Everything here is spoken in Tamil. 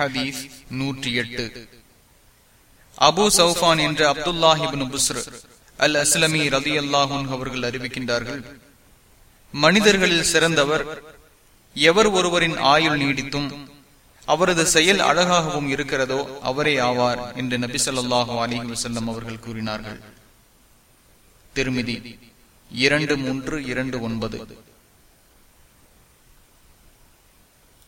ஹதீஸ் நூற்றி எட்டு அபு சௌஃபான் என்ற அப்துல்லாஹிபின் புஸ்ர் அல் அஸ்லமி ரதி அல்லாஹூன் அவர்கள் அறிவிக்கின்றார்கள் மனிதர்களில் சிறந்தவர் எவர் ஒருவரின் ஆயுள் நீடித்தும் அவரது செயல் அழகாகவும் இருக்கிறதோ அவரே ஆவார் என்று நபி சொல்லாஹு அலிஹி வசல்லம் அவர்கள் கூறினார்கள். திருமிதி இரண்டு மூன்று இரண்டு ஒன்பது.